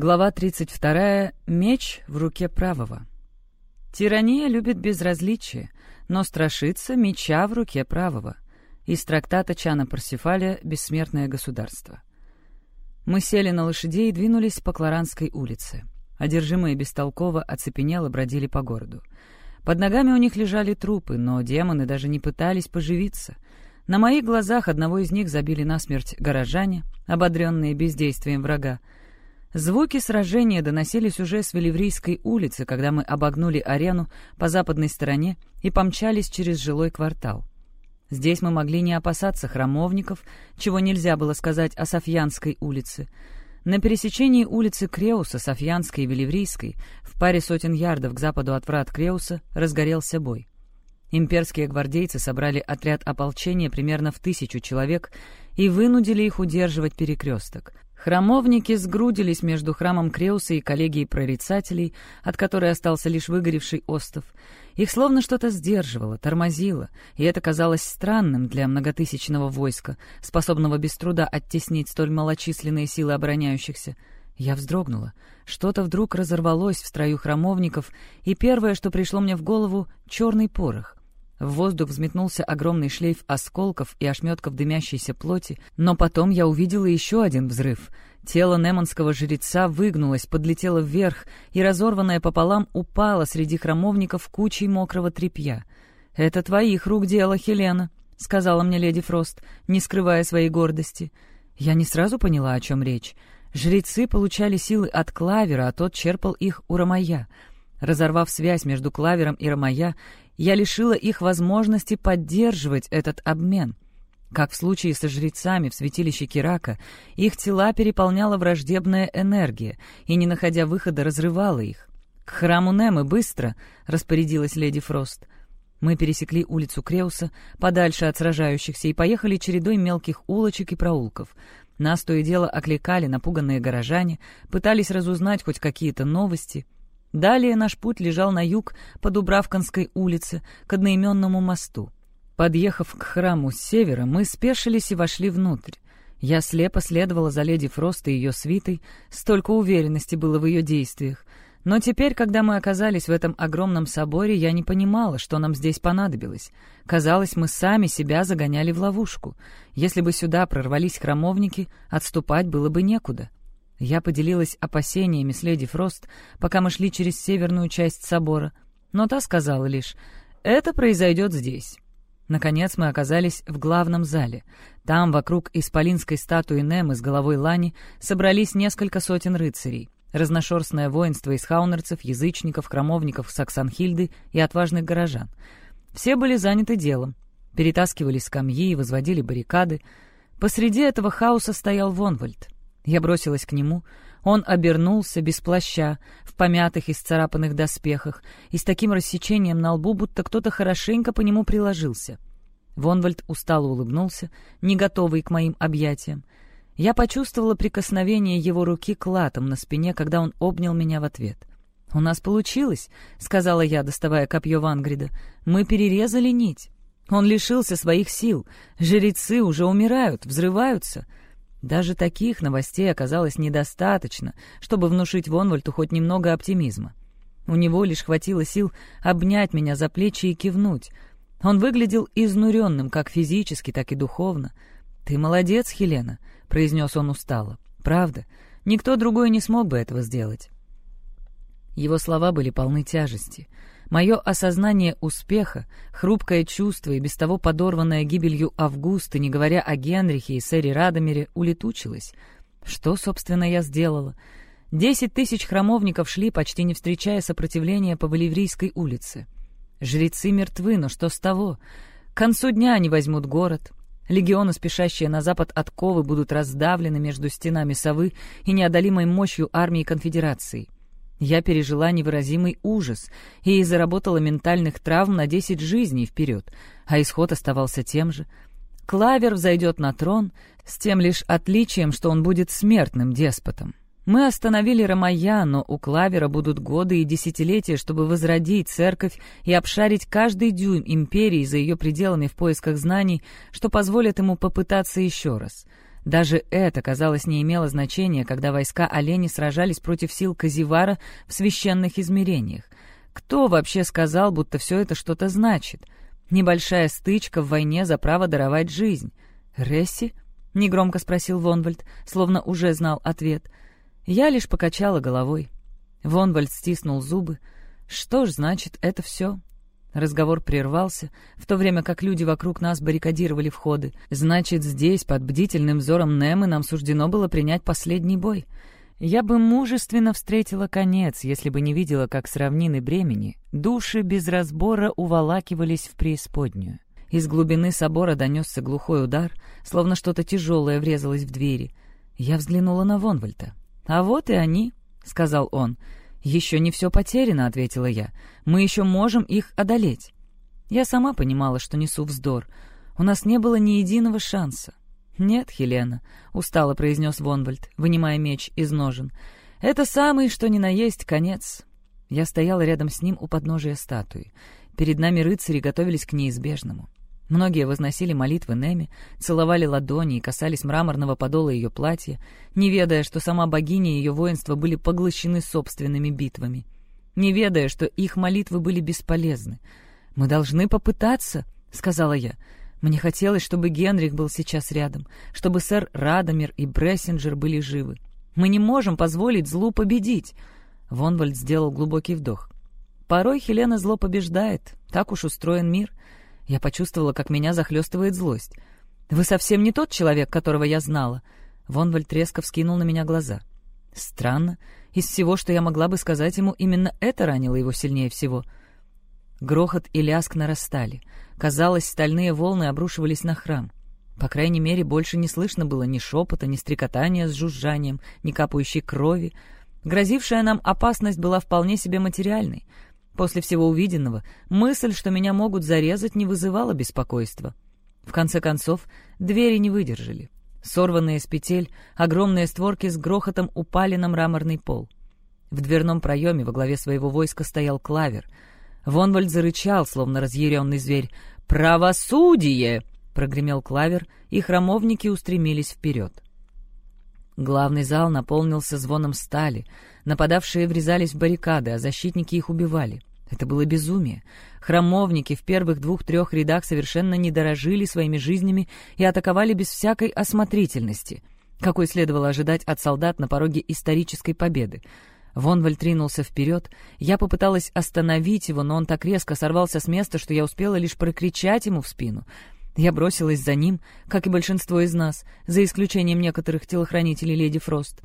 Глава 32. Меч в руке правого. Тирания любит безразличие, но страшится меча в руке правого. Из трактата Чана Парсифаля «Бессмертное государство». Мы сели на лошадей и двинулись по Кларанской улице. Одержимые бестолково оцепенело бродили по городу. Под ногами у них лежали трупы, но демоны даже не пытались поживиться. На моих глазах одного из них забили насмерть горожане, ободренные бездействием врага. Звуки сражения доносились уже с Веливрийской улицы, когда мы обогнули арену по западной стороне и помчались через жилой квартал. Здесь мы могли не опасаться храмовников, чего нельзя было сказать о Софьянской улице. На пересечении улицы Креуса, Софьянской и Веливрийской, в паре сотен ярдов к западу от врат Креуса, разгорелся бой. Имперские гвардейцы собрали отряд ополчения примерно в тысячу человек и вынудили их удерживать перекресток — Храмовники сгрудились между храмом Креуса и коллегией прорицателей, от которой остался лишь выгоревший остов. Их словно что-то сдерживало, тормозило, и это казалось странным для многотысячного войска, способного без труда оттеснить столь малочисленные силы обороняющихся. Я вздрогнула. Что-то вдруг разорвалось в строю храмовников, и первое, что пришло мне в голову — черный порох. В воздух взметнулся огромный шлейф осколков и ошметков дымящейся плоти, но потом я увидела еще один взрыв. Тело неманского жреца выгнулось, подлетело вверх и, разорванное пополам, упало среди храмовников кучей мокрого тряпья. «Это твоих рук дело, Хелена», — сказала мне леди Фрост, не скрывая своей гордости. Я не сразу поняла, о чем речь. Жрецы получали силы от клавера, а тот черпал их у Ромая. Разорвав связь между клавером и Ромая, я лишила их возможности поддерживать этот обмен. Как в случае со жрецами в святилище Кирака, их тела переполняла враждебная энергия и, не находя выхода, разрывала их. «К храму Немы, быстро!» — распорядилась леди Фрост. Мы пересекли улицу Креуса, подальше от сражающихся, и поехали чередой мелких улочек и проулков. Нас то и дело окликали напуганные горожане, пытались разузнать хоть какие-то новости — Далее наш путь лежал на юг по Дубравканской улице к одноименному мосту. Подъехав к храму с севера, мы спешились и вошли внутрь. Я слепо следовала за леди Фрост и ее свитой, столько уверенности было в ее действиях. Но теперь, когда мы оказались в этом огромном соборе, я не понимала, что нам здесь понадобилось. Казалось, мы сами себя загоняли в ловушку. Если бы сюда прорвались храмовники, отступать было бы некуда. Я поделилась опасениями с леди Фрост, пока мы шли через северную часть собора, но та сказала лишь «Это произойдет здесь». Наконец мы оказались в главном зале. Там, вокруг исполинской статуи Немы с головой Лани, собрались несколько сотен рыцарей. Разношерстное воинство из хаунерцев, язычников, храмовников Саксанхильды и отважных горожан. Все были заняты делом. Перетаскивали скамьи и возводили баррикады. Посреди этого хаоса стоял Вонвальд — я бросилась к нему. Он обернулся без плаща, в помятых и сцарапанных доспехах, и с таким рассечением на лбу, будто кто-то хорошенько по нему приложился. Вонвальд устало улыбнулся, не готовый к моим объятиям. Я почувствовала прикосновение его руки к латам на спине, когда он обнял меня в ответ. «У нас получилось», — сказала я, доставая копье Вангрида. «Мы перерезали нить. Он лишился своих сил. Жрецы уже умирают, взрываются». Даже таких новостей оказалось недостаточно, чтобы внушить Вонвальту хоть немного оптимизма. У него лишь хватило сил обнять меня за плечи и кивнуть. Он выглядел изнуренным как физически, так и духовно. «Ты молодец, Хелена», — произнес он устало. «Правда, никто другой не смог бы этого сделать». Его слова были полны тяжести — Мое осознание успеха, хрупкое чувство и без того подорванное гибелью Августа, не говоря о Генрихе и сэре Радомире, улетучилось. Что, собственно, я сделала? Десять тысяч храмовников шли, почти не встречая сопротивления по Валиврийской улице. Жрецы мертвы, но что с того? К концу дня они возьмут город. Легионы, спешащие на запад от Ковы, будут раздавлены между стенами совы и неодолимой мощью армии конфедерации. Я пережила невыразимый ужас и заработала ментальных травм на десять жизней вперед, а исход оставался тем же. Клавер взойдет на трон с тем лишь отличием, что он будет смертным деспотом. Мы остановили Ромая, но у Клавера будут годы и десятилетия, чтобы возродить церковь и обшарить каждый дюйм империи за ее пределами в поисках знаний, что позволит ему попытаться еще раз — Даже это, казалось, не имело значения, когда войска оленей сражались против сил Казивара в священных измерениях. Кто вообще сказал, будто все это что-то значит? Небольшая стычка в войне за право даровать жизнь. «Ресси?» — негромко спросил Вонвальд, словно уже знал ответ. Я лишь покачала головой. Вонвальд стиснул зубы. «Что ж, значит, это все?» Разговор прервался, в то время как люди вокруг нас баррикадировали входы. Значит, здесь, под бдительным взором Немы, нам суждено было принять последний бой. Я бы мужественно встретила конец, если бы не видела, как с равнины бремени души без разбора уволакивались в преисподнюю. Из глубины собора донесся глухой удар, словно что-то тяжелое врезалось в двери. Я взглянула на Вонвальта. «А вот и они», — сказал он, — «Еще не все потеряно», — ответила я. «Мы еще можем их одолеть». Я сама понимала, что несу вздор. У нас не было ни единого шанса. «Нет, Хелена», — устало произнес Вонвальд, вынимая меч из ножен. «Это самый, что ни на есть, конец». Я стояла рядом с ним у подножия статуи. Перед нами рыцари готовились к неизбежному. Многие возносили молитвы Неми, целовали ладони и касались мраморного подола ее платья, не ведая, что сама богиня и ее воинство были поглощены собственными битвами, не ведая, что их молитвы были бесполезны. «Мы должны попытаться», — сказала я. Мне хотелось, чтобы Генрих был сейчас рядом, чтобы сэр Радомир и Брессинджер были живы. Мы не можем позволить злу победить. Вонвальд сделал глубокий вдох. Порой Хелена зло побеждает, так уж устроен мир — я почувствовала, как меня захлестывает злость. «Вы совсем не тот человек, которого я знала». Вонвальд резко вскинул на меня глаза. Странно. Из всего, что я могла бы сказать ему, именно это ранило его сильнее всего. Грохот и ляск нарастали. Казалось, стальные волны обрушивались на храм. По крайней мере, больше не слышно было ни шепота, ни стрекотания с жужжанием, ни капающей крови. Грозившая нам опасность была вполне себе материальной — После всего увиденного мысль, что меня могут зарезать, не вызывала беспокойства. В конце концов, двери не выдержали. Сорванные с петель, огромные створки с грохотом упали на мраморный пол. В дверном проеме во главе своего войска стоял клавер. Вонвальд зарычал, словно разъяренный зверь. «Правосудие!» — прогремел клавер, и храмовники устремились вперед. Главный зал наполнился звоном стали. Нападавшие врезались в баррикады, а защитники их убивали. Это было безумие. Храмовники в первых двух-трех рядах совершенно не дорожили своими жизнями и атаковали без всякой осмотрительности, какой следовало ожидать от солдат на пороге исторической победы. Вонваль тринулся вперед. Я попыталась остановить его, но он так резко сорвался с места, что я успела лишь прокричать ему в спину. Я бросилась за ним, как и большинство из нас, за исключением некоторых телохранителей леди Фрост.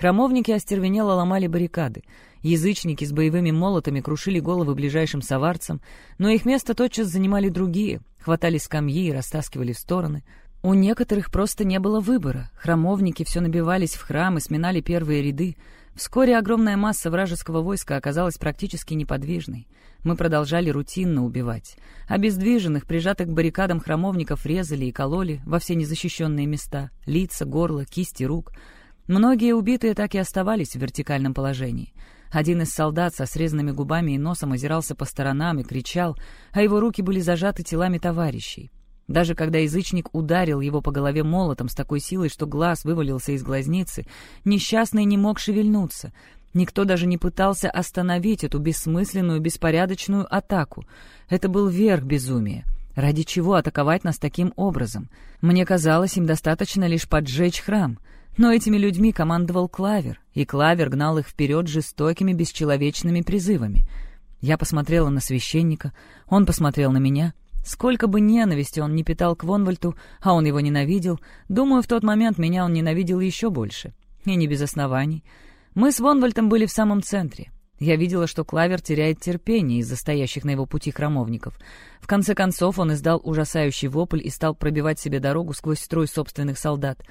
Храмовники остервенело ломали баррикады. Язычники с боевыми молотами крушили головы ближайшим саварцам, но их место тотчас занимали другие, хватали скамьи и растаскивали в стороны. У некоторых просто не было выбора. Храмовники все набивались в храм и сминали первые ряды. Вскоре огромная масса вражеского войска оказалась практически неподвижной. Мы продолжали рутинно убивать. Обездвиженных, прижатых к баррикадам храмовников резали и кололи во все незащищенные места — лица, горло, кисти рук — Многие убитые так и оставались в вертикальном положении. Один из солдат со срезанными губами и носом озирался по сторонам и кричал, а его руки были зажаты телами товарищей. Даже когда язычник ударил его по голове молотом с такой силой, что глаз вывалился из глазницы, несчастный не мог шевельнуться. Никто даже не пытался остановить эту бессмысленную, беспорядочную атаку. Это был верх безумия. Ради чего атаковать нас таким образом? Мне казалось, им достаточно лишь поджечь храм — но этими людьми командовал Клавер, и Клавер гнал их вперед жестокими, бесчеловечными призывами. Я посмотрела на священника, он посмотрел на меня. Сколько бы ненависти он не питал к Вонвальту, а он его ненавидел, думаю, в тот момент меня он ненавидел еще больше. И не без оснований. Мы с Вонвальтом были в самом центре. Я видела, что Клавер теряет терпение из-за стоящих на его пути храмовников. В конце концов он издал ужасающий вопль и стал пробивать себе дорогу сквозь строй собственных солдат.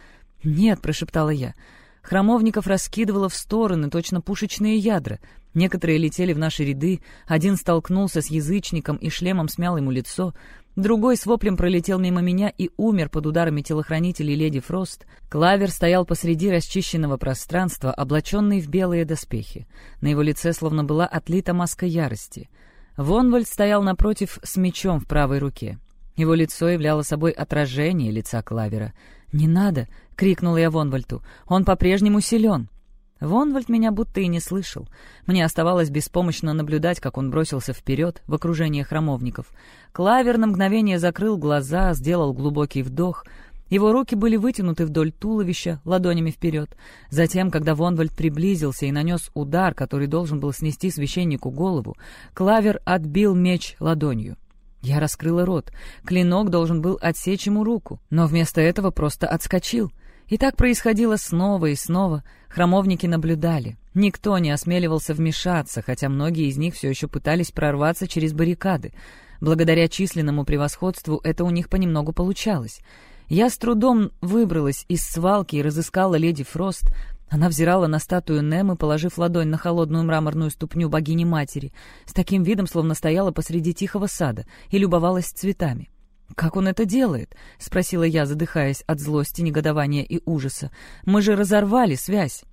«Нет», — прошептала я. Храмовников раскидывало в стороны, точно пушечные ядра. Некоторые летели в наши ряды, один столкнулся с язычником и шлемом смял ему лицо, другой с воплем пролетел мимо меня и умер под ударами телохранителей леди Фрост. Клавер стоял посреди расчищенного пространства, облаченный в белые доспехи. На его лице словно была отлита маска ярости. Вонвальд стоял напротив с мечом в правой руке. Его лицо являло собой отражение лица Клавера. «Не надо!» — крикнула я Вонвальту. «Он по-прежнему силен!» Вонвальд меня будто и не слышал. Мне оставалось беспомощно наблюдать, как он бросился вперед в окружении храмовников. Клавер на мгновение закрыл глаза, сделал глубокий вдох. Его руки были вытянуты вдоль туловища, ладонями вперед. Затем, когда Вонвальд приблизился и нанес удар, который должен был снести священнику голову, Клавер отбил меч ладонью. Я раскрыла рот. Клинок должен был отсечь ему руку, но вместо этого просто отскочил. И так происходило снова и снова. Храмовники наблюдали. Никто не осмеливался вмешаться, хотя многие из них все еще пытались прорваться через баррикады. Благодаря численному превосходству это у них понемногу получалось. Я с трудом выбралась из свалки и разыскала леди Фрост. Она взирала на статую Немы, положив ладонь на холодную мраморную ступню богини-матери, с таким видом, словно стояла посреди тихого сада и любовалась цветами. «Как он это делает?» — спросила я, задыхаясь от злости, негодования и ужаса. «Мы же разорвали связь!»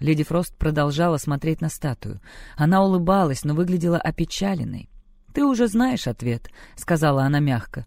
Леди Фрост продолжала смотреть на статую. Она улыбалась, но выглядела опечаленной. «Ты уже знаешь ответ», — сказала она мягко.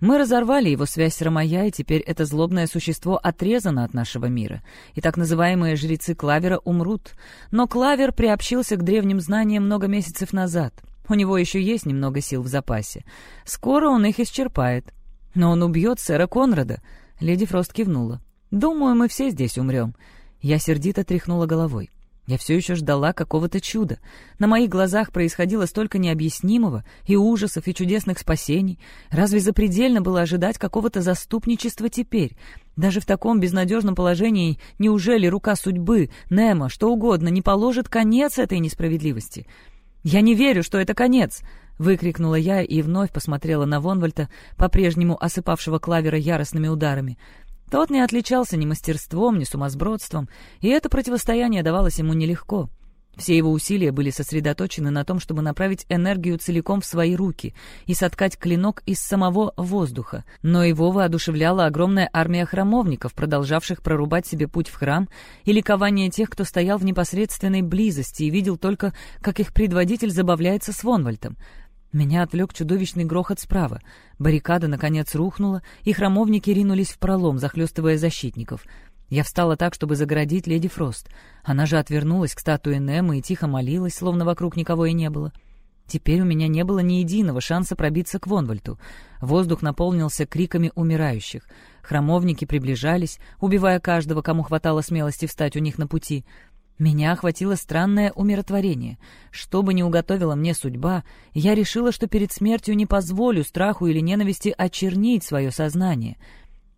«Мы разорвали его связь с Рамая, и теперь это злобное существо отрезано от нашего мира, и так называемые жрецы Клавера умрут. Но Клавер приобщился к древним знаниям много месяцев назад. У него еще есть немного сил в запасе. Скоро он их исчерпает. Но он убьет сэра Конрада. Леди Фрост кивнула. «Думаю, мы все здесь умрем». Я сердито тряхнула головой. Я все еще ждала какого-то чуда. На моих глазах происходило столько необъяснимого, и ужасов, и чудесных спасений. Разве запредельно было ожидать какого-то заступничества теперь? Даже в таком безнадежном положении неужели рука судьбы, Немо, что угодно, не положит конец этой несправедливости? «Я не верю, что это конец!» — выкрикнула я и вновь посмотрела на Вонвальта, по-прежнему осыпавшего клавера яростными ударами. Тот не отличался ни мастерством, ни сумасбродством, и это противостояние давалось ему нелегко. Все его усилия были сосредоточены на том, чтобы направить энергию целиком в свои руки и соткать клинок из самого воздуха. Но его воодушевляла огромная армия храмовников, продолжавших прорубать себе путь в храм, и ликование тех, кто стоял в непосредственной близости и видел только, как их предводитель забавляется с Вонвальтом. Меня отвлек чудовищный грохот справа. Баррикада, наконец, рухнула, и храмовники ринулись в пролом, захлестывая защитников — я встала так, чтобы загородить леди Фрост. Она же отвернулась к статуе Немо и тихо молилась, словно вокруг никого и не было. Теперь у меня не было ни единого шанса пробиться к Вонвальту. Воздух наполнился криками умирающих. Храмовники приближались, убивая каждого, кому хватало смелости встать у них на пути. Меня охватило странное умиротворение. Что бы ни уготовила мне судьба, я решила, что перед смертью не позволю страху или ненависти очернить свое сознание —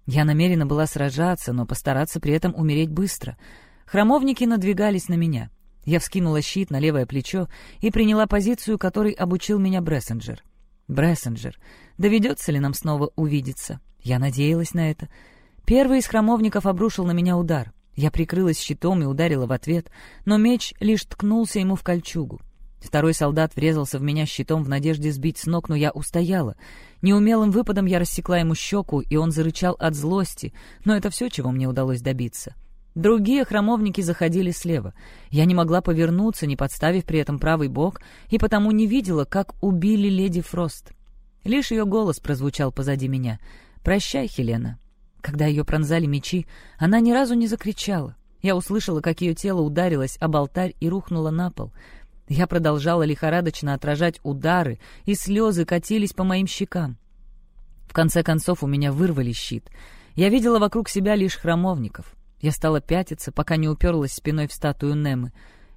я намерена была сражаться, но постараться при этом умереть быстро. Храмовники надвигались на меня. Я вскинула щит на левое плечо и приняла позицию, которой обучил меня Брессенджер. Брессенджер, доведется ли нам снова увидеться? Я надеялась на это. Первый из храмовников обрушил на меня удар. Я прикрылась щитом и ударила в ответ, но меч лишь ткнулся ему в кольчугу. Второй солдат врезался в меня щитом в надежде сбить с ног, но я устояла. Неумелым выпадом я рассекла ему щеку, и он зарычал от злости, но это все, чего мне удалось добиться. Другие храмовники заходили слева. Я не могла повернуться, не подставив при этом правый бок, и потому не видела, как убили леди Фрост. Лишь ее голос прозвучал позади меня. «Прощай, Хелена». Когда ее пронзали мечи, она ни разу не закричала. Я услышала, как ее тело ударилось об алтарь и рухнуло на пол — я продолжала лихорадочно отражать удары, и слезы катились по моим щекам. В конце концов у меня вырвали щит. Я видела вокруг себя лишь храмовников. Я стала пятиться, пока не уперлась спиной в статую Немы.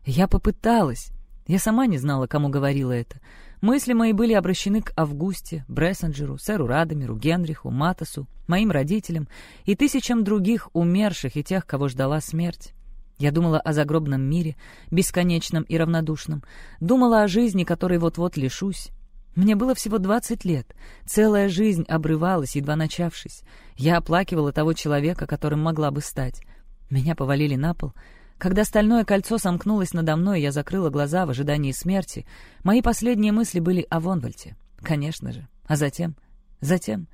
Я попыталась. Я сама не знала, кому говорила это. Мысли мои были обращены к Августе, Брессенджеру, сэру Радомиру, Генриху, Матасу, моим родителям и тысячам других умерших и тех, кого ждала смерть. Я думала о загробном мире, бесконечном и равнодушном. Думала о жизни, которой вот-вот лишусь. Мне было всего двадцать лет. Целая жизнь обрывалась, едва начавшись. Я оплакивала того человека, которым могла бы стать. Меня повалили на пол. Когда стальное кольцо сомкнулось надо мной, я закрыла глаза в ожидании смерти. Мои последние мысли были о Вонвальте. Конечно же. А затем... Затем...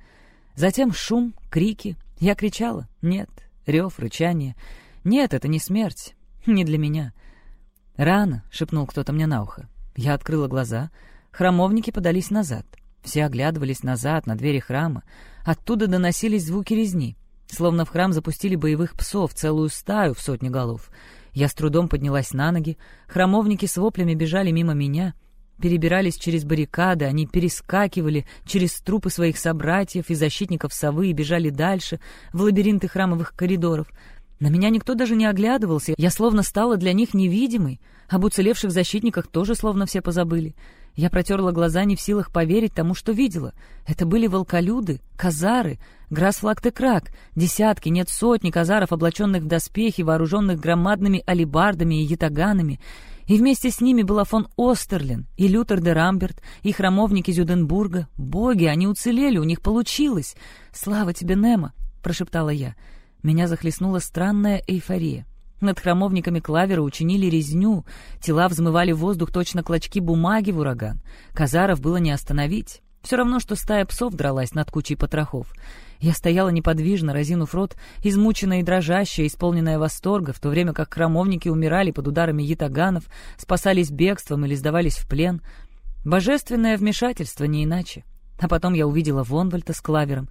Затем шум, крики. Я кричала. Нет. Рев, рычание. «Нет, это не смерть. Не для меня». «Рано», — шепнул кто-то мне на ухо. Я открыла глаза. Храмовники подались назад. Все оглядывались назад, на двери храма. Оттуда доносились звуки резни. Словно в храм запустили боевых псов, целую стаю в сотни голов. Я с трудом поднялась на ноги, храмовники с воплями бежали мимо меня, перебирались через баррикады, они перескакивали через трупы своих собратьев и защитников совы и бежали дальше, в лабиринты храмовых коридоров. На меня никто даже не оглядывался, я словно стала для них невидимой, об уцелевших защитниках тоже словно все позабыли. Я протерла глаза, не в силах поверить тому, что видела. Это были волколюды, казары, грасфлактекрак, десятки, нет сотни казаров, облаченных в доспехи, вооруженных громадными алибардами и ятаганами. И вместе с ними была фон Остерлин и Лютер де Рамберт, и храмовники Зюденбурга. Боги, они уцелели, у них получилось. «Слава тебе, Немо!» — прошептала я. Меня захлестнула странная эйфория. Над храмовниками клавера учинили резню, тела взмывали в воздух точно клочки бумаги в ураган. Казаров было не остановить. Все равно, что стая псов дралась над кучей потрохов. Я стояла неподвижно, разинув рот, измученная и дрожащая, исполненная восторга, в то время как храмовники умирали под ударами ятаганов, спасались бегством или сдавались в плен. Божественное вмешательство, не иначе. А потом я увидела Вонвальта с клавером.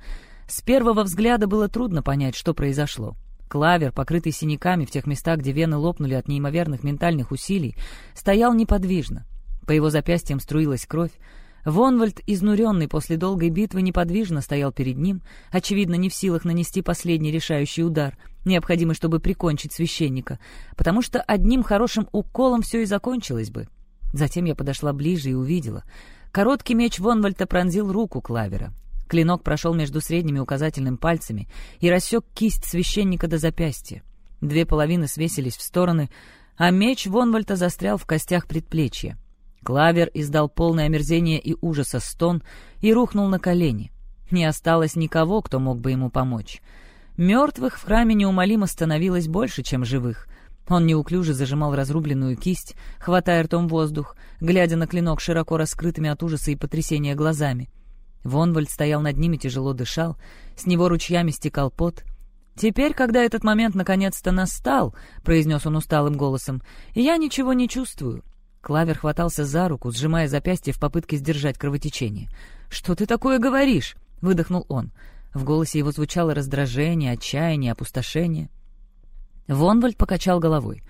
С первого взгляда было трудно понять, что произошло. Клавер, покрытый синяками в тех местах, где вены лопнули от неимоверных ментальных усилий, стоял неподвижно. По его запястьям струилась кровь. Вонвальд, изнуренный после долгой битвы, неподвижно стоял перед ним, очевидно, не в силах нанести последний решающий удар, необходимый, чтобы прикончить священника, потому что одним хорошим уколом все и закончилось бы. Затем я подошла ближе и увидела. Короткий меч Вонвальта пронзил руку Клавера. Клинок прошел между средними указательным пальцами и рассек кисть священника до запястья. Две половины свесились в стороны, а меч Вонвальта застрял в костях предплечья. Клавер издал полное омерзение и ужаса стон и рухнул на колени. Не осталось никого, кто мог бы ему помочь. Мертвых в храме неумолимо становилось больше, чем живых. Он неуклюже зажимал разрубленную кисть, хватая ртом воздух, глядя на клинок широко раскрытыми от ужаса и потрясения глазами — Вонвальд стоял над ними, тяжело дышал, с него ручьями стекал пот. «Теперь, когда этот момент наконец-то настал», — произнес он усталым голосом, — «я ничего не чувствую». Клавер хватался за руку, сжимая запястье в попытке сдержать кровотечение. «Что ты такое говоришь?» — выдохнул он. В голосе его звучало раздражение, отчаяние, опустошение. Вонвальд покачал головой.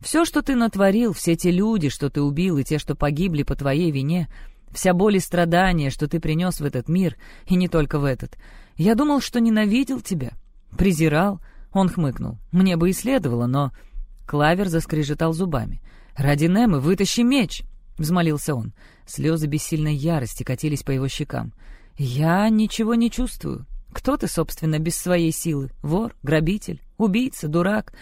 «Все, что ты натворил, все те люди, что ты убил, и те, что погибли по твоей вине, Вся боль и страдания, что ты принес в этот мир, и не только в этот. Я думал, что ненавидел тебя. Презирал. Он хмыкнул. Мне бы и следовало, но... Клавер заскрежетал зубами. «Ради Немы вытащи меч!» — взмолился он. Слезы бессильной ярости катились по его щекам. «Я ничего не чувствую. Кто ты, собственно, без своей силы? Вор? Грабитель? Убийца? Дурак?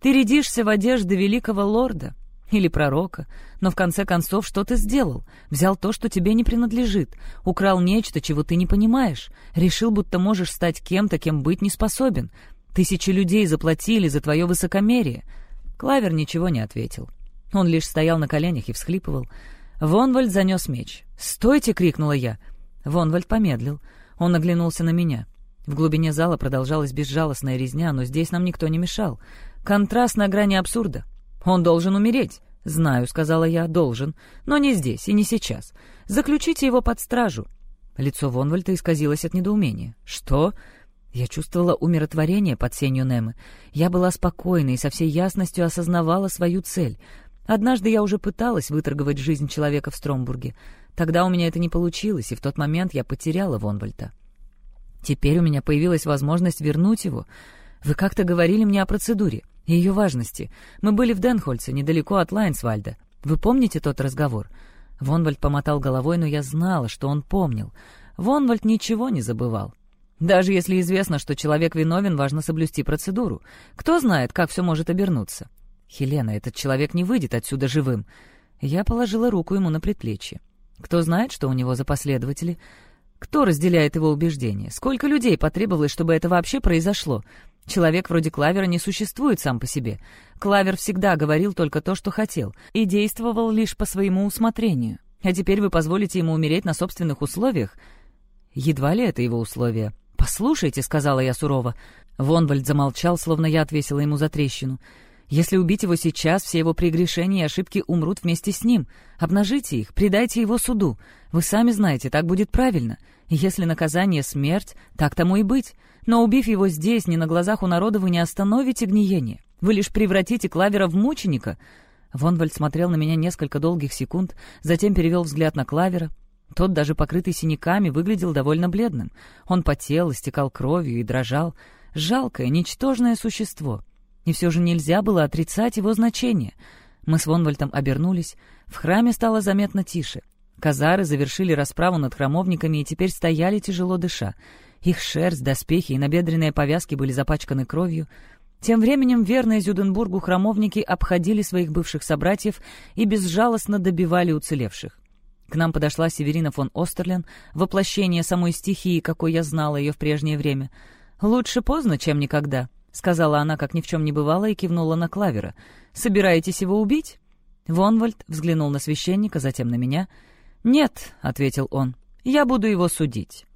Ты рядишься в одежды великого лорда. Или пророка. Но в конце концов, что ты сделал? Взял то, что тебе не принадлежит. Украл нечто, чего ты не понимаешь. Решил, будто можешь стать кем-то, кем быть не способен. Тысячи людей заплатили за твое высокомерие. Клавер ничего не ответил. Он лишь стоял на коленях и всхлипывал. Вонвальд занес меч. «Стойте!» — крикнула я. Вонвальд помедлил. Он оглянулся на меня. В глубине зала продолжалась безжалостная резня, но здесь нам никто не мешал. Контраст на грани абсурда. «Он должен умереть». «Знаю», — сказала я, — «должен. Но не здесь и не сейчас. Заключите его под стражу». Лицо Вонвальта исказилось от недоумения. «Что?» Я чувствовала умиротворение под сенью Немы. Я была спокойна и со всей ясностью осознавала свою цель. Однажды я уже пыталась выторговать жизнь человека в Стромбурге. Тогда у меня это не получилось, и в тот момент я потеряла Вонвальта. Теперь у меня появилась возможность вернуть его. Вы как-то говорили мне о процедуре и ее важности. Мы были в Денхольце, недалеко от Лайнсвальда. Вы помните тот разговор?» Вонвальд помотал головой, но я знала, что он помнил. Вонвальд ничего не забывал. Даже если известно, что человек виновен, важно соблюсти процедуру. Кто знает, как все может обернуться. «Хелена, этот человек не выйдет отсюда живым». Я положила руку ему на предплечье. Кто знает, что у него за последователи? Кто разделяет его убеждения? Сколько людей потребовалось, чтобы это вообще произошло? Человек вроде Клавера не существует сам по себе. Клавер всегда говорил только то, что хотел, и действовал лишь по своему усмотрению. А теперь вы позволите ему умереть на собственных условиях? Едва ли это его условия. «Послушайте», — сказала я сурово. Вонвальд замолчал, словно я отвесила ему за трещину. «Если убить его сейчас, все его прегрешения и ошибки умрут вместе с ним. Обнажите их, предайте его суду. Вы сами знаете, так будет правильно. Если наказание — смерть, так тому и быть. Но убив его здесь, не на глазах у народа, вы не остановите гниение. Вы лишь превратите Клавера в мученика». Вонвальд смотрел на меня несколько долгих секунд, затем перевел взгляд на Клавера. Тот, даже покрытый синяками, выглядел довольно бледным. Он потел, истекал кровью и дрожал. Жалкое, ничтожное существо. И все же нельзя было отрицать его значение. Мы с Вонвальтом обернулись. В храме стало заметно тише. Казары завершили расправу над храмовниками и теперь стояли тяжело дыша. Их шерсть, доспехи и набедренные повязки были запачканы кровью. Тем временем верные Зюденбургу храмовники обходили своих бывших собратьев и безжалостно добивали уцелевших. К нам подошла Северина фон Остерлен, воплощение самой стихии, какой я знала ее в прежнее время. «Лучше поздно, чем никогда», — сказала она, как ни в чем не бывало, и кивнула на Клавера. «Собираетесь его убить?» Вонвальд взглянул на священника, затем на меня. «Нет», — ответил он, — «я буду его судить».